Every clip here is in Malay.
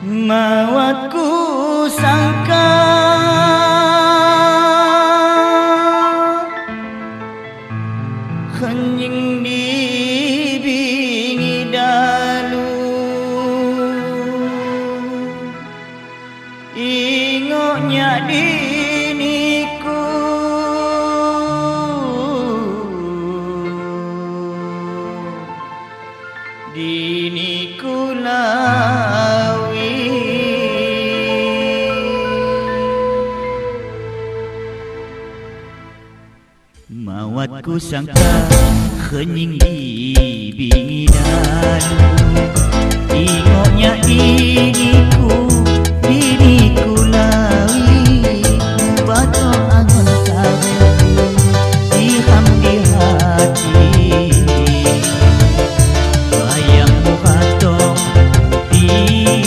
Mawatku sangka. Kenying di bingi dalu. Ingoknya diniku Diniku lawi Mawatku sangka kenying di bingi dalu Ingoknya diriku, diriku lawi Bato angon tareku, diham di hati. Bayangmu hatong di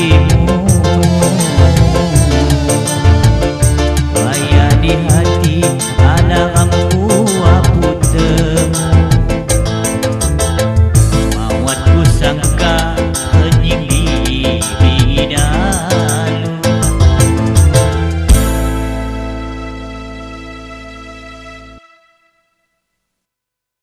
janjimu Ayah di hati ada angku aputem Mawat ku sangka